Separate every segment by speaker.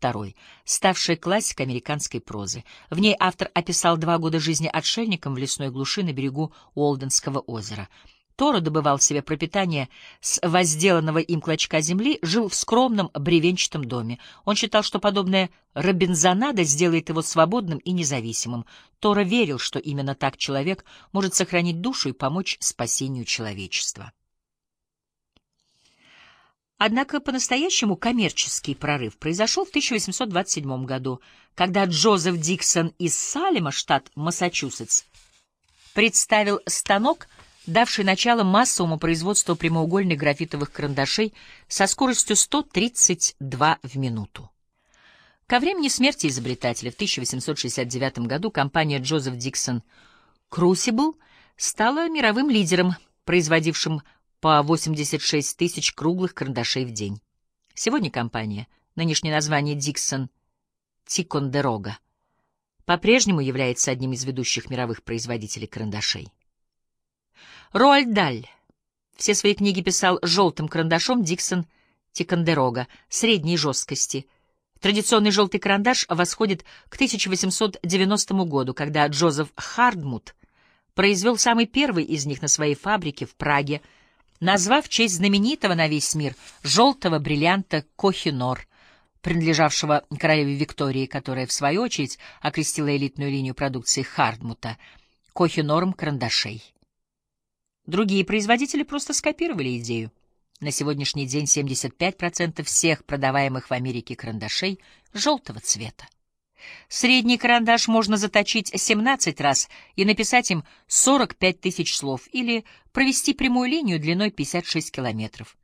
Speaker 1: II, ставшая классикой американской прозы. В ней автор описал два года жизни отшельником в лесной глуши на берегу Уолденского озера. Торо добывал себе пропитание с возделанного им клочка земли, жил в скромном бревенчатом доме. Он считал, что подобная робинзонада сделает его свободным и независимым. Торо верил, что именно так человек может сохранить душу и помочь спасению человечества. Однако по-настоящему коммерческий прорыв произошел в 1827 году, когда Джозеф Диксон из Салема, штат Массачусетс, представил станок, давший начало массовому производству прямоугольных графитовых карандашей со скоростью 132 в минуту. Ко времени смерти изобретателя в 1869 году компания Джозеф Диксон Crucible стала мировым лидером, производившим по 86 тысяч круглых карандашей в день. Сегодня компания, нынешнее название Dixon Ticonderoga, по-прежнему является одним из ведущих мировых производителей карандашей. Роальд Даль все свои книги писал желтым карандашом Dixon Ticonderoga средней жесткости. Традиционный желтый карандаш восходит к 1890 году, когда Джозеф Хардмут произвел самый первый из них на своей фабрике в Праге – назвав в честь знаменитого на весь мир желтого бриллианта Кохинор, принадлежавшего королеве Виктории, которая, в свою очередь, окрестила элитную линию продукции Хардмута Кохинором карандашей. Другие производители просто скопировали идею. На сегодняшний день 75% всех продаваемых в Америке карандашей желтого цвета. Средний карандаш можно заточить 17 раз и написать им 45 тысяч слов или провести прямую линию длиной 56 километров.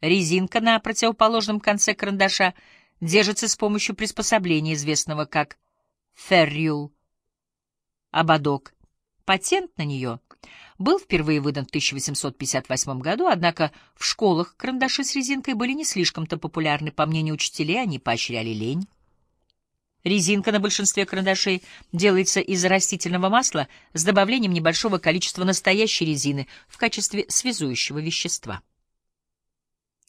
Speaker 1: Резинка на противоположном конце карандаша держится с помощью приспособления, известного как феррюл, ободок. Патент на нее был впервые выдан в 1858 году, однако в школах карандаши с резинкой были не слишком-то популярны. По мнению учителей, они поощряли лень. Резинка на большинстве карандашей делается из растительного масла с добавлением небольшого количества настоящей резины в качестве связующего вещества.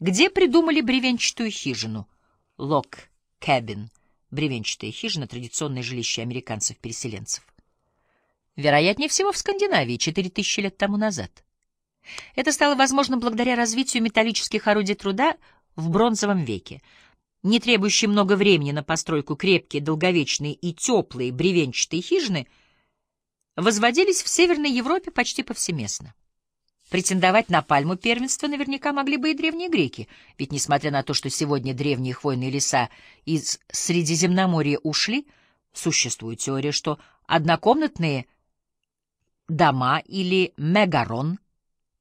Speaker 1: Где придумали бревенчатую хижину? Лок Кэбин. Бревенчатая хижина — традиционное жилище американцев-переселенцев. Вероятнее всего, в Скандинавии 4000 лет тому назад. Это стало возможным благодаря развитию металлических орудий труда в бронзовом веке — не требующие много времени на постройку крепкие, долговечные и теплые бревенчатые хижины, возводились в Северной Европе почти повсеместно. Претендовать на пальму первенства наверняка могли бы и древние греки, ведь, несмотря на то, что сегодня древние хвойные леса из Средиземноморья ушли, существует теория, что однокомнатные дома или мегарон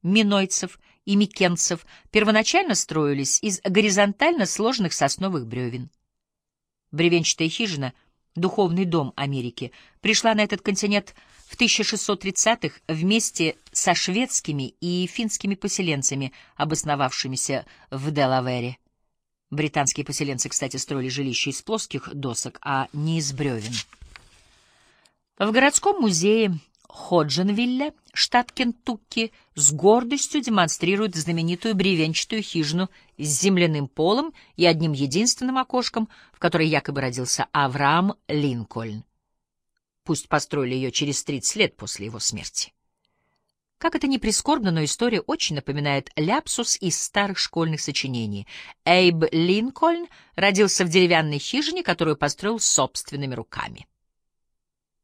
Speaker 1: минойцев — и микенцев первоначально строились из горизонтально сложных сосновых бревен. Бревенчатая хижина, духовный дом Америки, пришла на этот континент в 1630-х вместе со шведскими и финскими поселенцами, обосновавшимися в Делавере. Британские поселенцы, кстати, строили жилища из плоских досок, а не из бревен. В городском музее Ходженвилля, штат Кентукки, с гордостью демонстрирует знаменитую бревенчатую хижину с земляным полом и одним единственным окошком, в которой якобы родился Авраам Линкольн. Пусть построили ее через 30 лет после его смерти. Как это ни прискорбно, но история очень напоминает ляпсус из старых школьных сочинений. Эйб Линкольн родился в деревянной хижине, которую построил собственными руками.